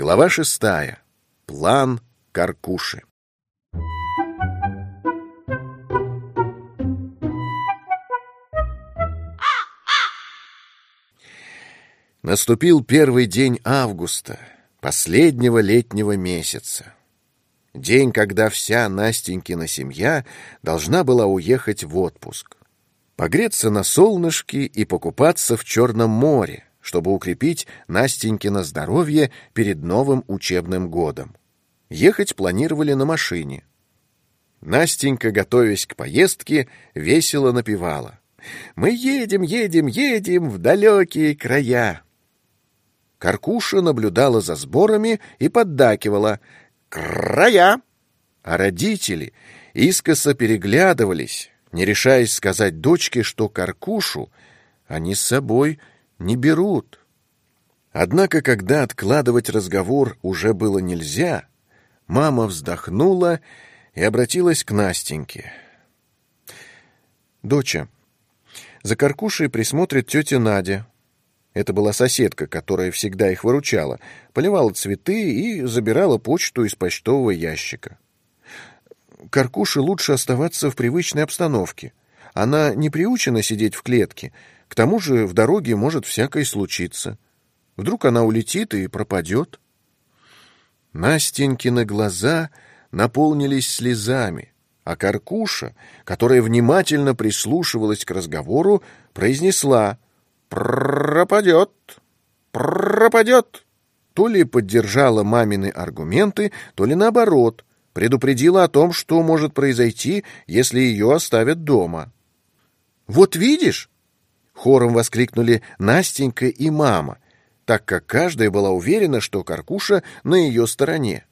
Глава шестая. План Каркуши. Наступил первый день августа, последнего летнего месяца. День, когда вся Настенькина семья должна была уехать в отпуск. Погреться на солнышке и покупаться в Черном море, чтобы укрепить Настенькино здоровье перед новым учебным годом. Ехать планировали на машине. Настенька, готовясь к поездке, весело напевала. «Мы едем, едем, едем в далекие края». Каркуша наблюдала за сборами и поддакивала «Края!». А родители искоса переглядывались, не решаясь сказать дочке, что Каркушу они с собой не берут. Однако, когда откладывать разговор уже было нельзя, мама вздохнула и обратилась к Настеньке. «Доча, за Каркушей присмотрит тетя Надя. Это была соседка, которая всегда их выручала, поливала цветы и забирала почту из почтового ящика. Каркуше лучше оставаться в привычной обстановке. Она не приучена сидеть в клетке, к тому же в дороге может всякое случиться. Вдруг она улетит и пропадет. Настенькины глаза наполнились слезами, а Каркуша, которая внимательно прислушивалась к разговору, произнесла «Пропадет! Пропадет!» То ли поддержала мамины аргументы, то ли наоборот, предупредила о том, что может произойти, если ее оставят дома. «Вот видишь!» — хором воскликнули Настенька и мама, так как каждая была уверена, что Каркуша на ее стороне.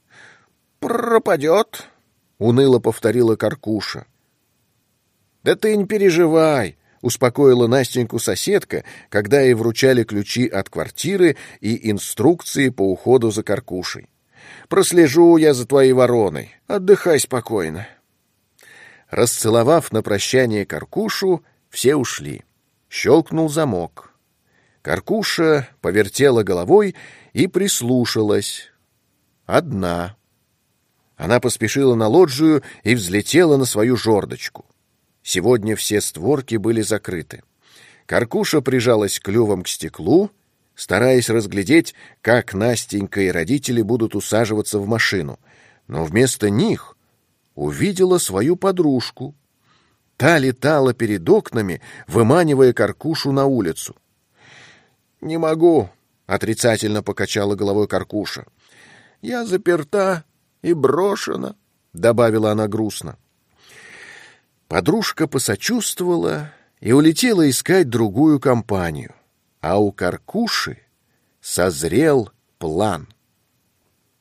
«Пропадет!» — уныло повторила Каркуша. «Да ты не переживай!» — успокоила Настеньку соседка, когда ей вручали ключи от квартиры и инструкции по уходу за Каркушей. «Прослежу я за твоей вороной. Отдыхай спокойно». Расцеловав на прощание Каркушу, все ушли. Щелкнул замок. Каркуша повертела головой и прислушалась. Одна. Она поспешила на лоджию и взлетела на свою жердочку. Сегодня все створки были закрыты. Каркуша прижалась клювом к стеклу, стараясь разглядеть, как Настенька и родители будут усаживаться в машину, но вместо них увидела свою подружку — Та летала перед окнами, выманивая каркушу на улицу. «Не могу», — отрицательно покачала головой каркуша. «Я заперта и брошена», — добавила она грустно. Подружка посочувствовала и улетела искать другую компанию, а у каркуши созрел план.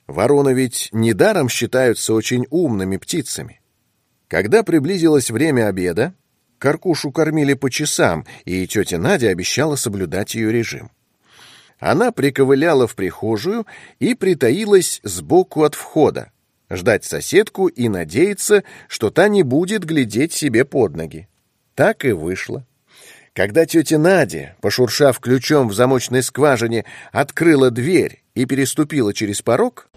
Вороны ведь недаром считаются очень умными птицами. Когда приблизилось время обеда, Каркушу кормили по часам, и тетя Надя обещала соблюдать ее режим. Она приковыляла в прихожую и притаилась сбоку от входа, ждать соседку и надеяться, что та не будет глядеть себе под ноги. Так и вышло. Когда тетя Надя, пошуршав ключом в замочной скважине, открыла дверь и переступила через порог,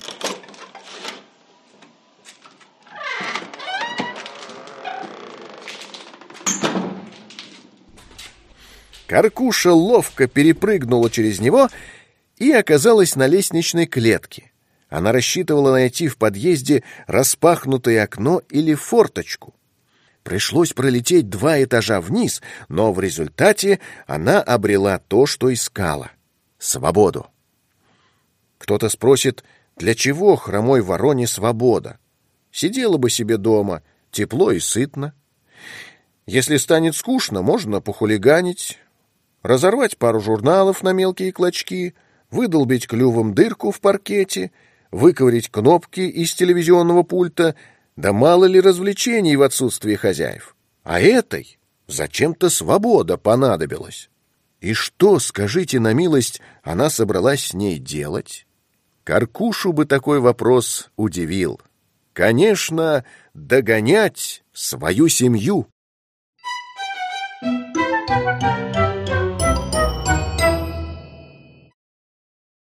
Каркуша ловко перепрыгнула через него и оказалась на лестничной клетке. Она рассчитывала найти в подъезде распахнутое окно или форточку. Пришлось пролететь два этажа вниз, но в результате она обрела то, что искала — свободу. Кто-то спросит, для чего хромой вороне свобода? Сидела бы себе дома, тепло и сытно. Если станет скучно, можно похулиганить, разорвать пару журналов на мелкие клочки, выдолбить клювом дырку в паркете, выковырить кнопки из телевизионного пульта, да мало ли развлечений в отсутствии хозяев. А этой зачем-то свобода понадобилась. И что, скажите на милость, она собралась с ней делать? Каркушу бы такой вопрос удивил. Конечно, догонять свою семью.